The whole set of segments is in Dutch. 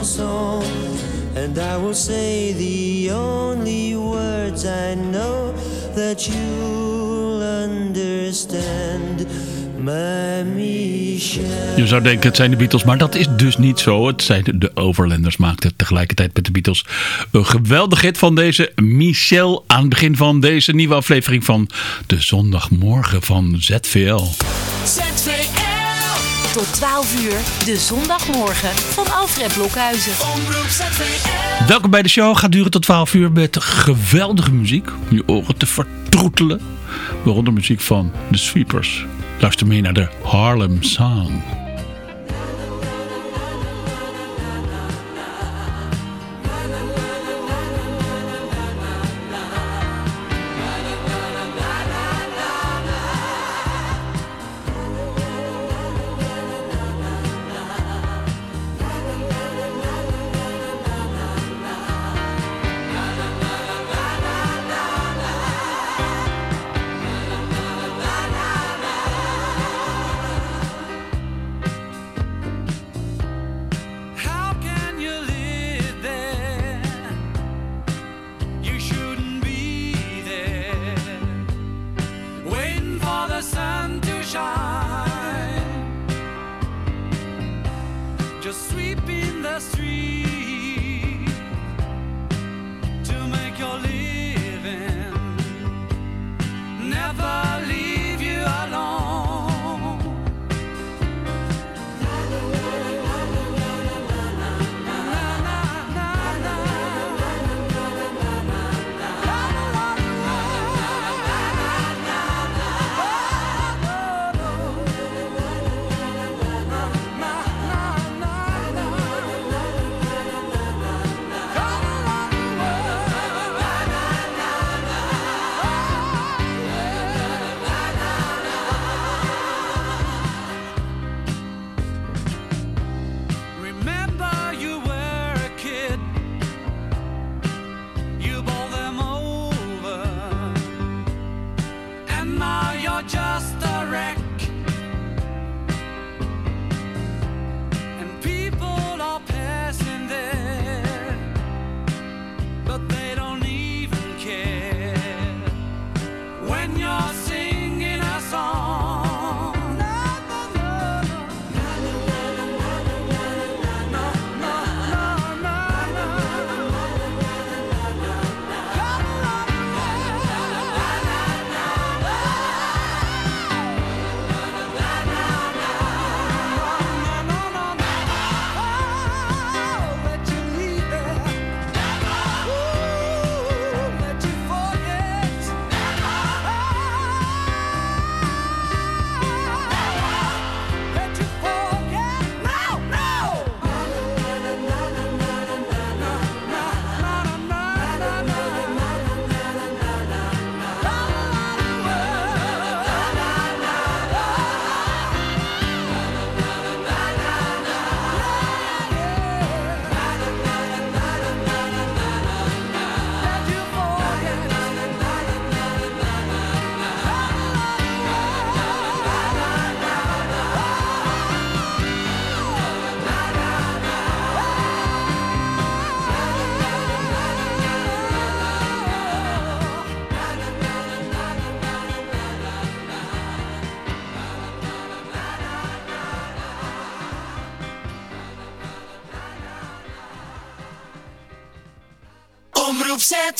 And I will say the only words I know that you'll understand. My Michel. Je zou denken het zijn de Beatles, maar dat is dus niet zo. Het zijn de Overlanders maakten tegelijkertijd met de Beatles een geweldig hit van deze Michel aan het begin van deze nieuwe aflevering van de zondagmorgen van ZVL. ZVL. Tot 12 uur, de zondagmorgen van Alfred Blokhuizen. Welkom bij de show. Gaat duren tot 12 uur met geweldige muziek. Om je oren te vertroetelen. Waaronder muziek van The Sweepers. Luister mee naar de Harlem Song.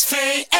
Omroep ZVL.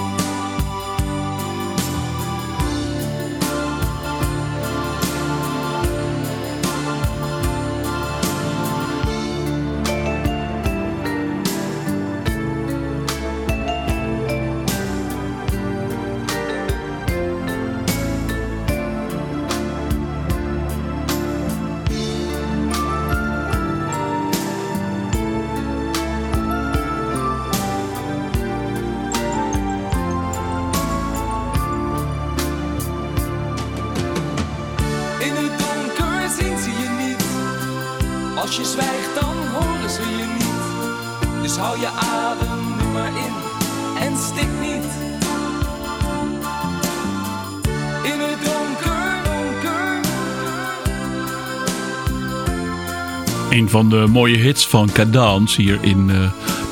Van de mooie hits van Cadans hier in eh,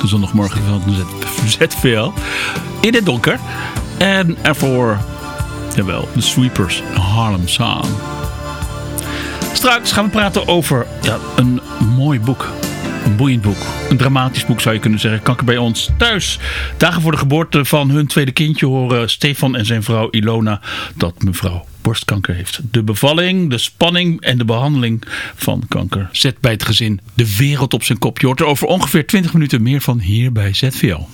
de zondagmorgen van ZVL. In het donker. En ervoor, jawel, de Sweepers, Harlem Song. Straks gaan we praten over ja, een mooi boek. Een boeiend boek. Een dramatisch boek zou je kunnen zeggen. Kanker bij ons thuis. Dagen voor de geboorte van hun tweede kindje horen Stefan en zijn vrouw Ilona dat mevrouw borstkanker heeft. De bevalling, de spanning en de behandeling van kanker zet bij het gezin de wereld op zijn kop. Je hoort er over ongeveer 20 minuten meer van hier bij ZVL.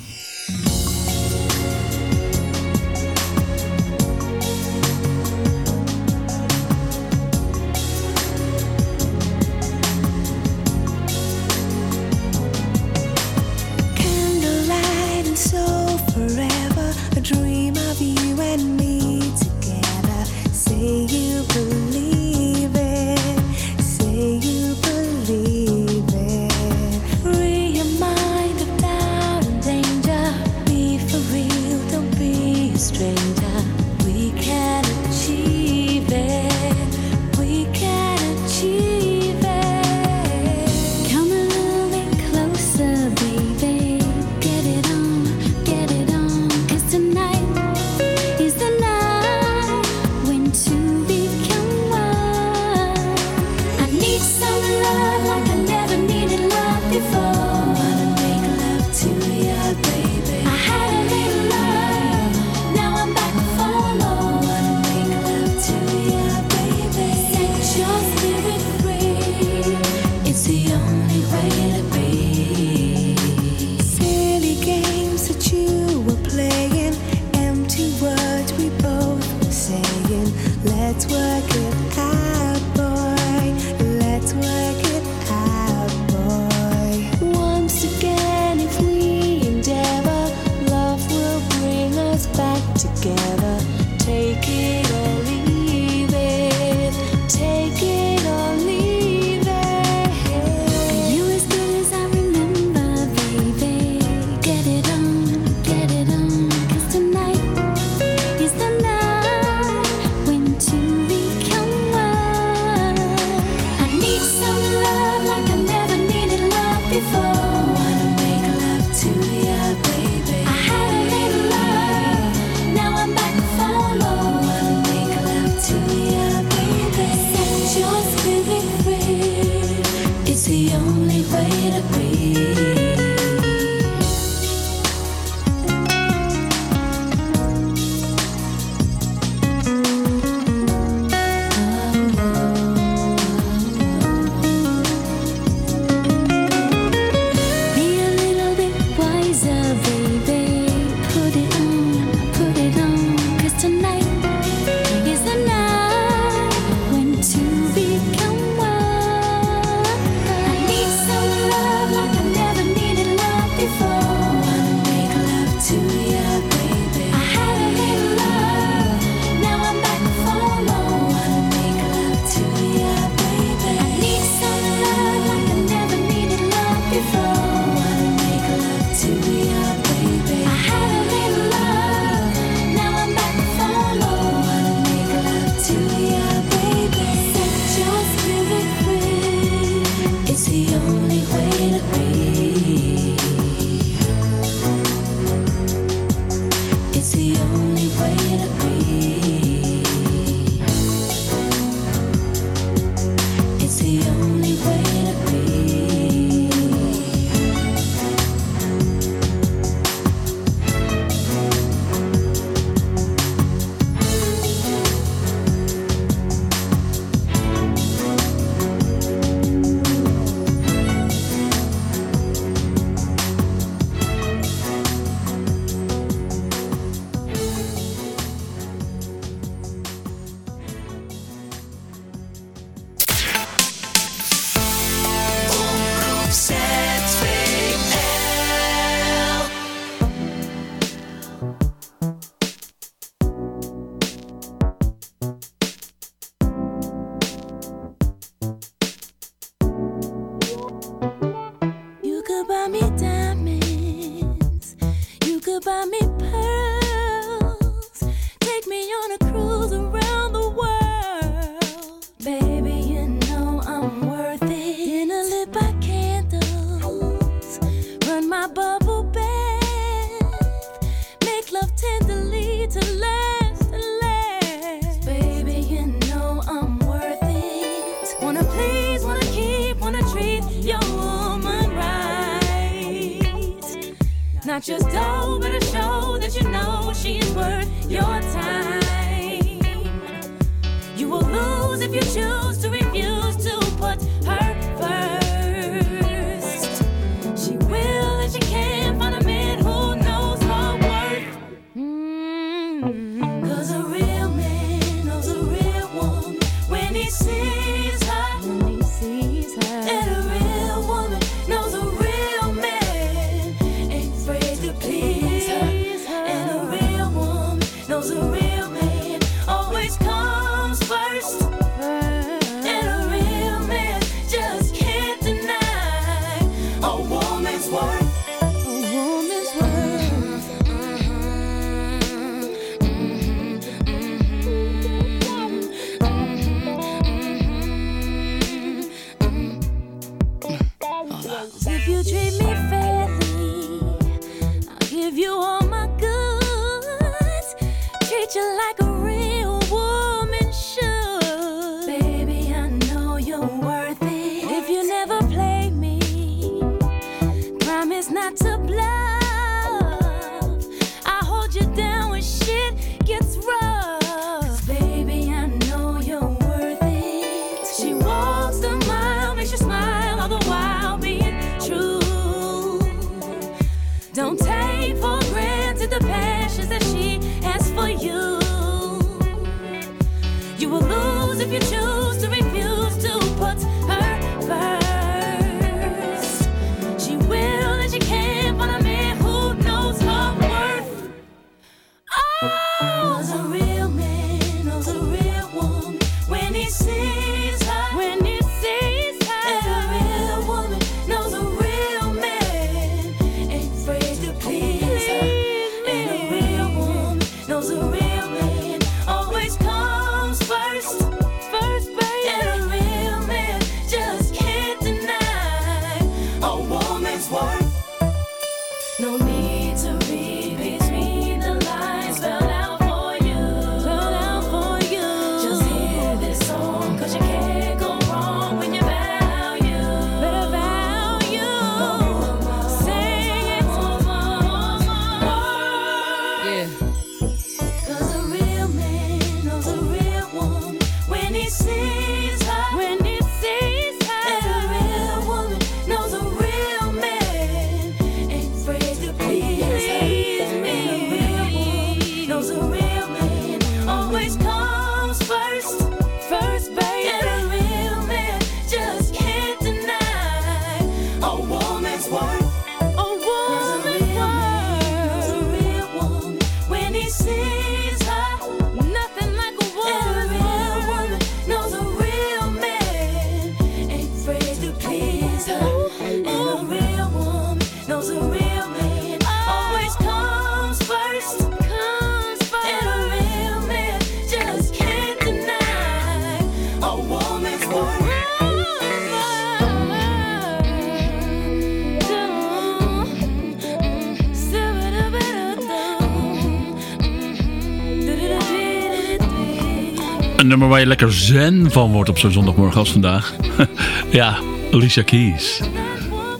nummer waar je lekker zen van wordt op zo'n zondagmorgen als vandaag. ja, Alicia Keys.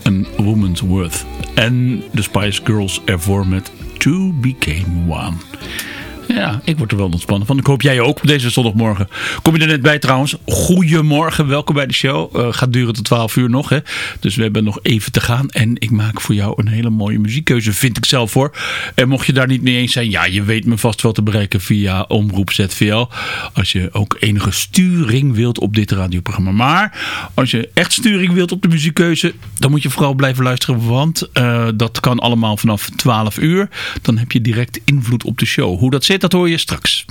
A Woman's Worth. En de Spice Girls ervoor met Two Became One. Ja, ik word er wel ontspannen van. Ik hoop jij ook op deze zondagmorgen. Kom je er net bij trouwens? goedemorgen, welkom bij de show. Eh, gaat duren tot 12 uur nog, hè? dus we hebben nog even te gaan. En ik maak voor jou een hele mooie muziekkeuze, vind ik zelf hoor. En mocht je daar niet mee eens zijn, ja, je weet me vast wel te bereiken via Omroep ZVL. Als je ook enige sturing wilt op dit radioprogramma. Maar als je echt sturing wilt op de muziekkeuze, dan moet je vooral blijven luisteren, want eh, dat kan allemaal vanaf 12 uur. Dan heb je direct invloed op de show. Hoe dat zit, dat hoor je straks.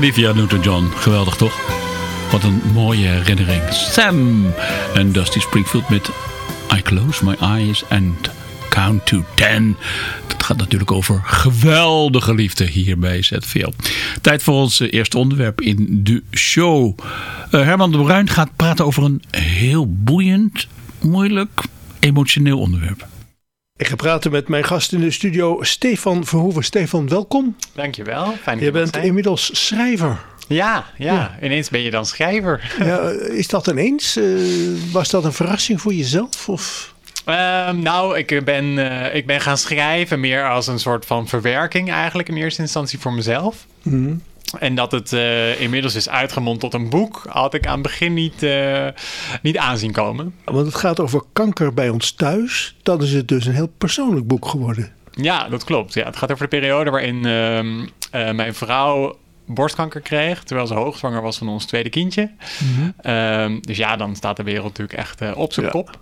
Olivia Newton-John, geweldig toch? Wat een mooie herinnering. Sam en Dusty Springfield met I Close My Eyes and Count to Ten. Dat gaat natuurlijk over geweldige liefde hier bij ZVL. Tijd voor ons eh, eerste onderwerp in de show. Eh, Herman de Bruin gaat praten over een heel boeiend, moeilijk, emotioneel onderwerp. Ik ga praten met mijn gast in de studio, Stefan Verhoeven. Stefan, welkom. Dankjewel. Fijn dat Je je bent inmiddels schrijver. Ja, ja, Ja. ineens ben je dan schrijver. Ja, is dat ineens? Eh, was dat een verrassing voor jezelf? Of? Ehm, nou, ik ben, eh, ik ben gaan schrijven meer als een soort van verwerking eigenlijk in eerste instantie voor mezelf. Mhm. En dat het eh, inmiddels is uitgemond tot een boek, had ik aan het begin niet, eh, niet aanzien komen. Want het gaat over kanker bij ons thuis. Dan is het dus een heel persoonlijk boek geworden. Ja, dat klopt. Ja, het gaat over de periode waarin ehm, eh, mijn vrouw borstkanker kreeg, terwijl ze hoogzwanger was van ons tweede kindje. Ehm, dus ja, dan staat de wereld natuurlijk echt op zijn Ja. kop.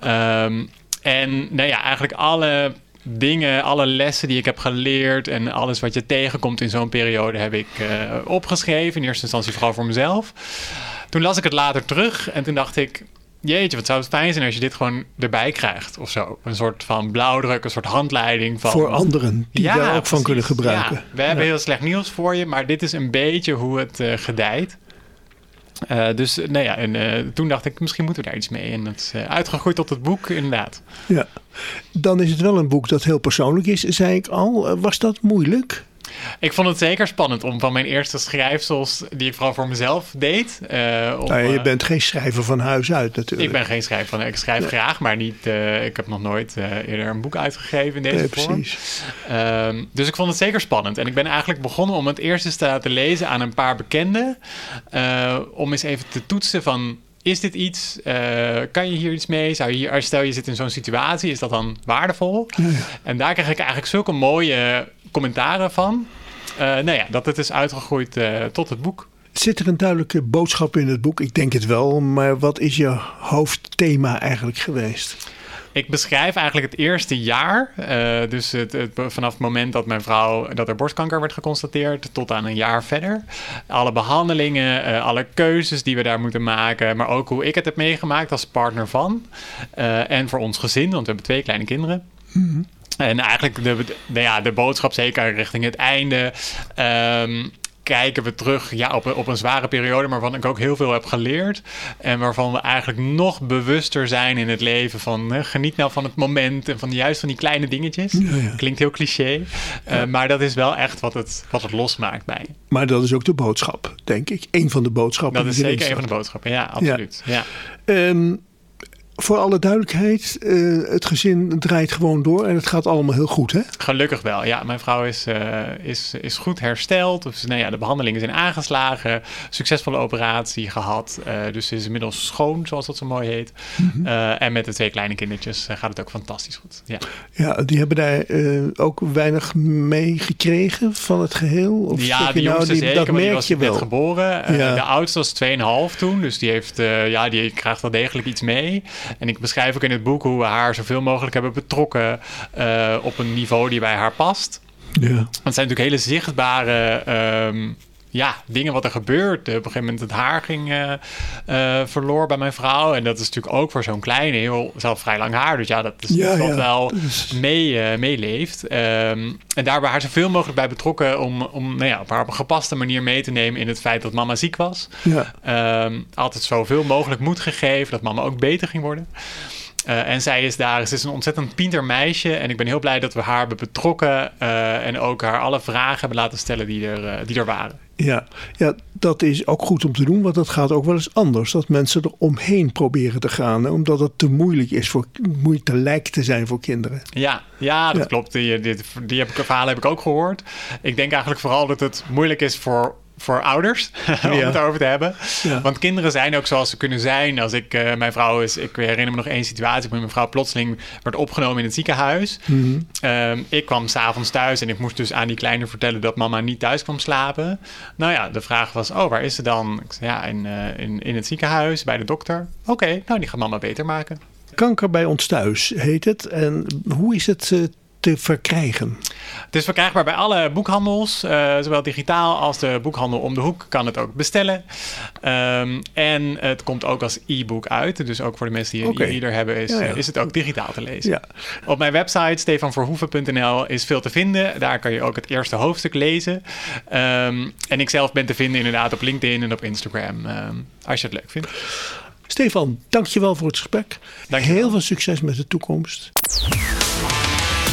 Ehm, en nou ja, eigenlijk alle dingen, alle lessen die ik heb geleerd en alles wat je tegenkomt in zo'n periode heb ik eh, opgeschreven. In eerste instantie vooral voor mezelf. Toen las ik het later terug en toen dacht ik, jeetje, wat zou het fijn zijn als je dit gewoon erbij krijgt of zo. Een soort van blauwdruk, een soort handleiding van... Voor anderen die daar ook van kunnen gebruiken. Ja, we hebben heel slecht nieuws voor je, maar dit is een beetje hoe het eh, gedijt. Eh, dus eh, nou ja, en eh, toen dacht ik, misschien moeten we daar iets mee. En dat is eh, uitgegroeid tot het boek, inderdaad. Ja. Dan is het wel een boek dat heel persoonlijk is, zei ik al. Was dat moeilijk? Ik vond het zeker spannend om van mijn eerste schrijfsels, die ik vooral voor mezelf deed. om, Nou, ja, je eh, bent geen schrijver van huis uit natuurlijk. ik ben geen schrijver. Ik schrijf graag, maar niet. eh, ik heb nog nooit eerder een boek uitgegeven in deze Nee, vorm. precies. Ehm, dus ik vond het zeker spannend. En ik ben eigenlijk begonnen om het eerst eens te laten lezen aan een paar bekenden. om eens even te toetsen van... Is dit iets? Kan je hier iets mee? Zou je hier, stel je zit in zo'n situatie, is dat dan waardevol? En daar kreeg ik eigenlijk zulke mooie commentaren van. Eh, nou ja, dat het is uitgegroeid eh, tot het boek. Zit er een duidelijke boodschap in het boek? Ik denk het wel, maar wat is je hoofdthema eigenlijk geweest? Ik beschrijf eigenlijk het eerste jaar. eh, dus het, het- vanaf het moment dat mijn vrouw dat er borstkanker werd geconstateerd, tot aan een jaar verder. Alle behandelingen, eh, alle keuzes die we daar moeten maken. Maar ook hoe ik het heb meegemaakt als partner van. En voor ons gezin, want we hebben twee kleine kinderen. En eigenlijk de, de, ja, de boodschap, zeker richting het einde. ehm, kijken we terug ja, op, een- op een zware periode, maar waarvan ik ook heel veel heb geleerd. En waarvan we eigenlijk nog bewuster zijn in het leven. Van geniet nou van het moment en van juist van die kleine dingetjes. Klinkt heel cliché, eh, maar dat is wel echt wat het, wat het losmaakt bij. Maar dat is ook de boodschap, denk ik. Eén van de boodschappen. Dat is zeker een van de boodschappen, ja, absoluut. Ja. Ehm, voor alle duidelijkheid, eh, het gezin draait gewoon door en het gaat allemaal heel goed, hè? Gelukkig wel. Ja, mijn vrouw is, eh, is, is goed hersteld. Dus, nou ja, de behandelingen zijn aangeslagen. Succesvolle operatie gehad. Eh, dus ze is inmiddels schoon, zoals dat zo mooi heet. Eh, en met de twee kleine kindertjes gaat het ook fantastisch goed. Ja, Ja, die hebben daar ook weinig mee gekregen van het geheel. Of ja die nou, jongste die- zeker, dat maar die was je net wel. geboren. Ja. De oudste was 2,5 toen. Dus die, heeft, ja, die krijgt wel degelijk iets mee. En ik beschrijf ook in het boek hoe we haar zoveel mogelijk hebben betrokken... eh, op een niveau die bij haar past. Ja. Want het zijn natuurlijk hele zichtbare ehm, ja, dingen wat er gebeurt. Op een gegeven moment het haar ging eh, eh, verloor bij mijn vrouw. En dat is natuurlijk ook voor zo'n kleine heel zelf vrij lang haar. Dus ja, dat is Ja, ja. wel mee, eh, meeleeft. Ehm, en daarbij haar zoveel mogelijk bij betrokken om, om nou ja, op haar op een gepaste manier mee te nemen in het feit dat mama ziek was. Ja. Ehm, altijd zoveel mogelijk moed gegeven dat mama ook beter ging worden. Eh, en zij is daar, ze is een ontzettend pinter meisje. En ik ben heel blij dat we haar hebben betrokken. eh, en ook haar alle vragen hebben laten stellen die er, eh, die er waren. Ja, ja, dat is ook goed om te doen, want dat gaat ook wel eens anders. Dat mensen er omheen proberen te gaan, hè, omdat het te moeilijk is voor moeilijk te lijkt te zijn voor kinderen. Ja, ja dat Ja. klopt. Die, dit, die heb ik, verhalen heb ik ook gehoord. Ik denk eigenlijk vooral dat het moeilijk is voor, voor ouders om Ja. het over te hebben. Ja. Want kinderen zijn ook zoals ze kunnen zijn. Als ik, eh, mijn vrouw is, ik herinner me nog één situatie waar mijn vrouw plotseling werd opgenomen in het ziekenhuis. Mhm. Ehm, ik kwam s'avonds thuis en ik moest dus aan die kleine vertellen dat mama niet thuis kwam slapen. Nou ja, de vraag was, oh, waar is ze dan? Ik zei, ja, in, eh, in, in het ziekenhuis, bij de dokter. Oké, nou, die gaat mama beter maken. Kanker bij ons thuis heet het. En hoe is het eh, te verkrijgen? Het is verkrijgbaar bij alle boekhandels, eh, zowel digitaal als de boekhandel om de hoek kan het ook bestellen. Ehm, en het komt ook als e-book uit, dus ook voor de mensen die een e-reader hebben, is, Ja, ja. is het ook digitaal te lezen. Ja. Op mijn website stefanverhoeven.nl is veel te vinden. Daar kan je ook het eerste hoofdstuk lezen. Ehm, en ik zelf ben te vinden inderdaad op LinkedIn en op Instagram, ehm, als je het leuk vindt. Stefan, dankjewel voor het gesprek. Dankjewel. Heel veel succes met de toekomst.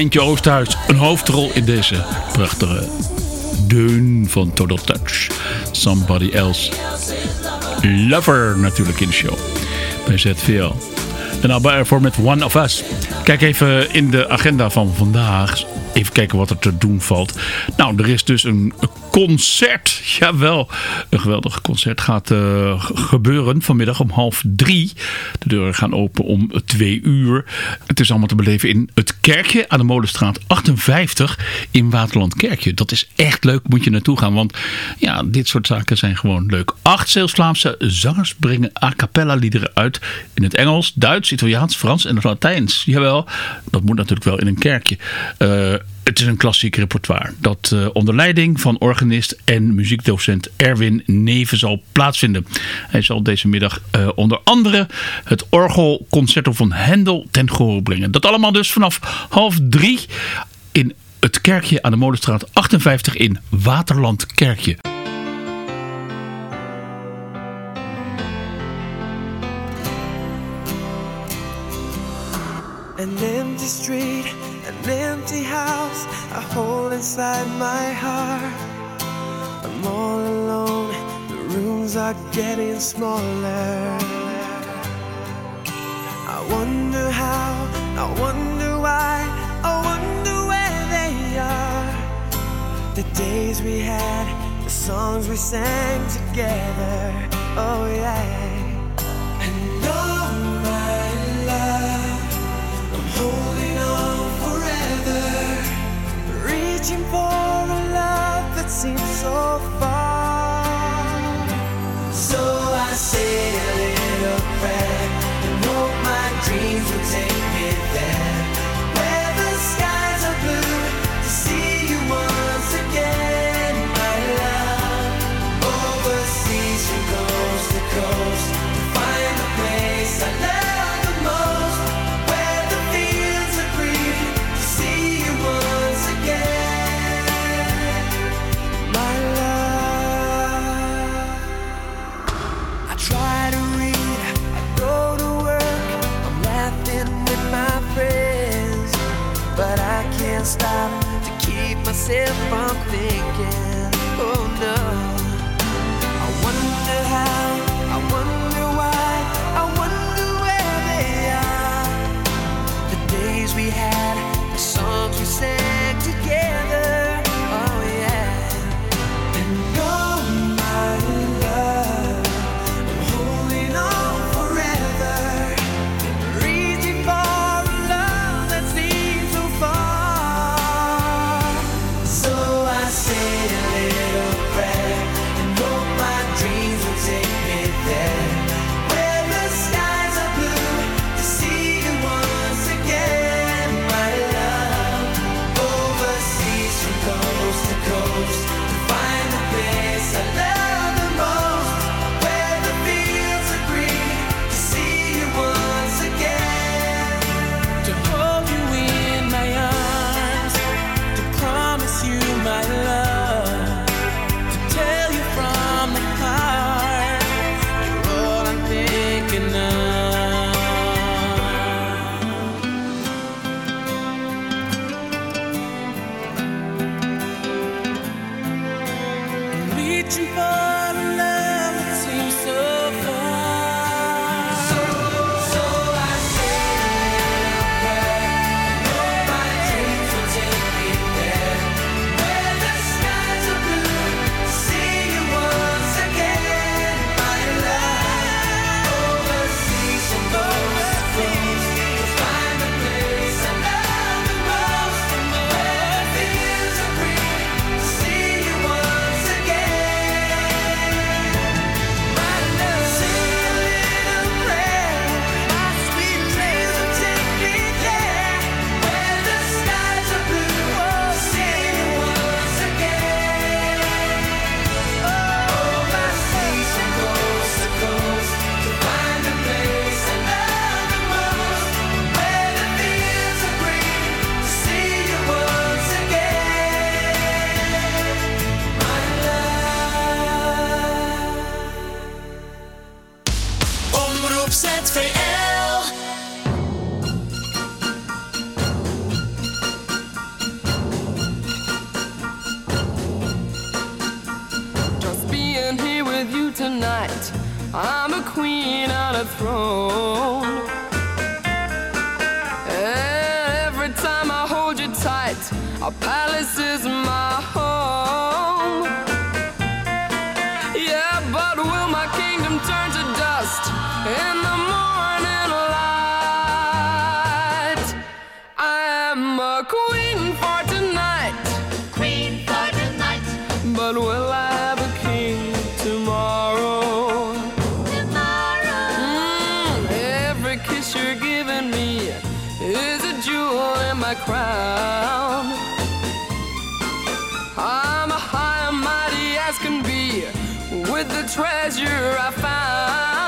Treintje Oosterhuis een hoofdrol in deze prachtige deun van Total Touch. Somebody Else Lover natuurlijk in de show bij ZVL. En Abba ervoor met One of Us. Kijk even in de agenda van vandaag. Even kijken wat er te doen valt. Nou, er is dus een concert. Jawel, een geweldig concert gaat eh, gebeuren vanmiddag om half drie. De deuren gaan open om twee uur. Het is allemaal te beleven in het kerkje aan de Molenstraat 58 in Waterland Kerkje. Dat is echt leuk, moet je naartoe gaan. Want ja, dit soort zaken zijn gewoon leuk. Acht Zeeuws-Vlaamse zangers brengen a cappella liederen uit in het Engels, Duits, Italiaans, Frans en Latijns. Jawel, dat moet natuurlijk wel in een kerkje. Eh, het is een klassiek repertoire dat eh, onder leiding van organist en muziekdocent Erwin Neven zal plaatsvinden. Hij zal deze middag eh, onder andere het orgelconcerto van Hendel ten gehore brengen. Dat allemaal dus vanaf half drie in het kerkje aan de Molenstraat 58 in Waterland Kerkje. An empty street, house, a hole inside my heart. I'm all alone, the rooms are getting smaller. I wonder how, I wonder why, I wonder where they are. The days we had, the songs we sang together, oh yeah. And oh my love. I'm holding reaching for a love that seems so far. So I say Reaching for crown. I'm a high and mighty as can be with the treasure I found.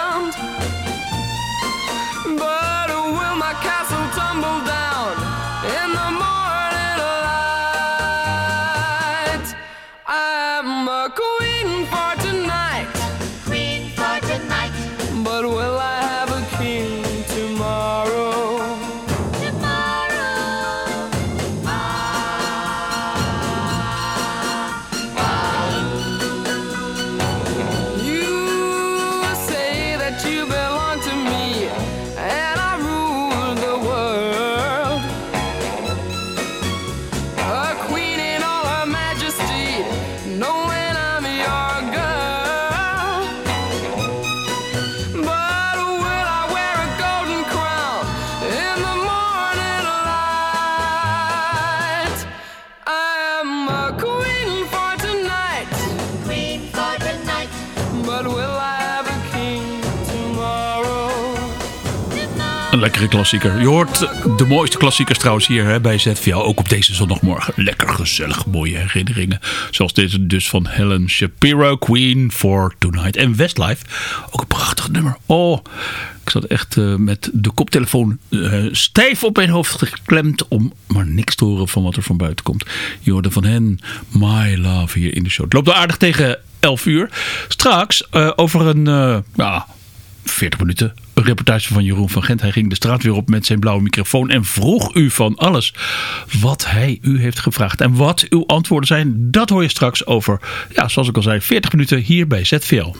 Lekkere klassieker. Je hoort de mooiste klassiekers trouwens hier hè, bij ZVL. Ook op deze zondagmorgen. Lekker gezellig, mooie herinneringen. Zoals deze dus van Helen Shapiro, Queen for Tonight. En Westlife, ook een prachtig nummer. Oh, ik zat echt eh, met de koptelefoon eh, stijf op mijn hoofd geklemd... om maar niks te horen van wat er van buiten komt. Je hoorde van hen My Love hier in de show. Het loopt aardig tegen 11 uur. Straks eh, over een... ja, 40 minuten. Een reportage van Jeroen van Gent. Hij ging de straat weer op met zijn blauwe microfoon en vroeg u van alles wat hij u heeft gevraagd. En wat uw antwoorden zijn, dat hoor je straks over, ja, zoals ik al zei, 40 minuten hier bij ZVL.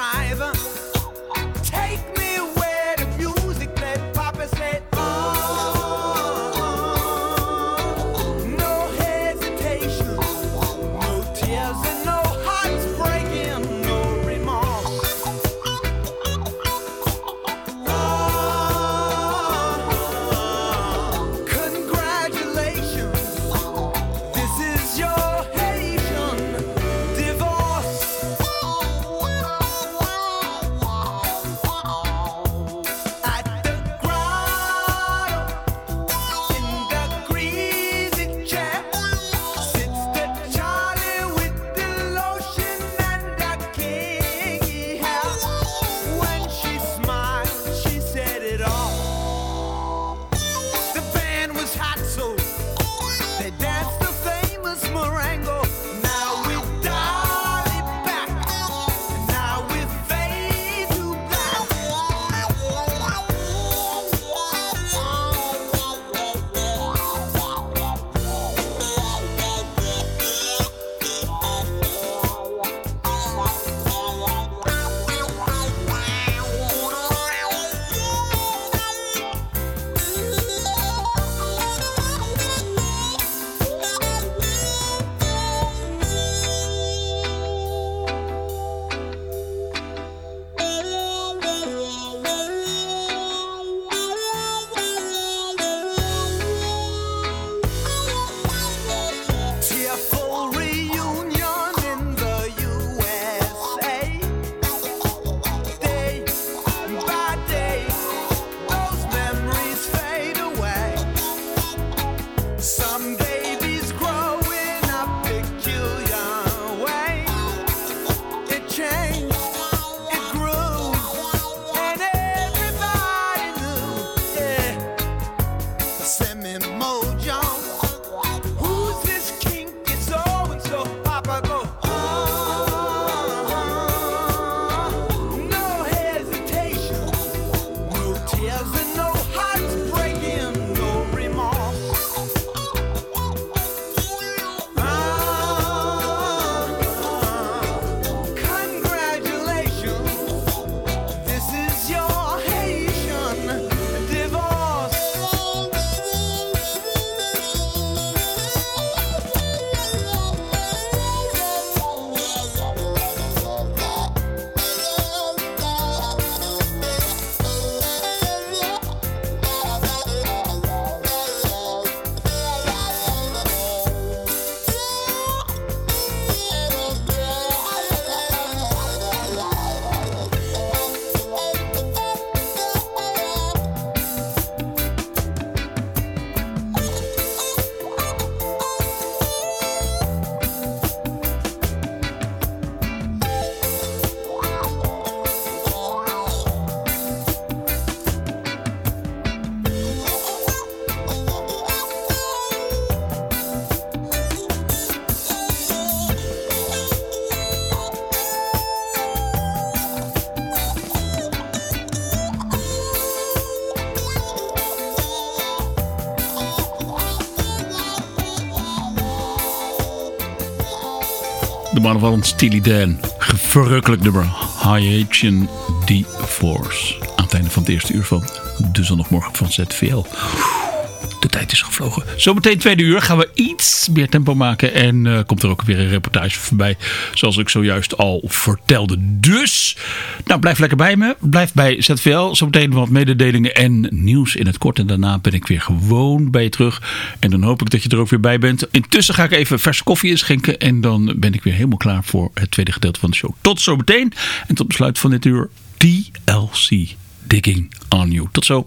drive. Mannen van Steely Dan. Verrukkelijk nummer. Haitian D-Force. Aan het einde van het eerste uur van de zondagmorgen van ZVL. Tijd is gevlogen. Zometeen tweede uur gaan we iets meer tempo maken. En eh, komt er ook weer een reportage voorbij. Zoals ik zojuist al vertelde. Dus, nou blijf lekker bij me. Blijf bij ZVL. Zometeen wat mededelingen en nieuws in het kort. En daarna ben ik weer gewoon bij je terug. En dan hoop ik dat je er ook weer bij bent. Intussen ga ik even verse koffie inschenken. En dan ben ik weer helemaal klaar voor het tweede gedeelte van de show. Tot zometeen. En tot besluit van dit uur. DLC Digging on You. Tot zo.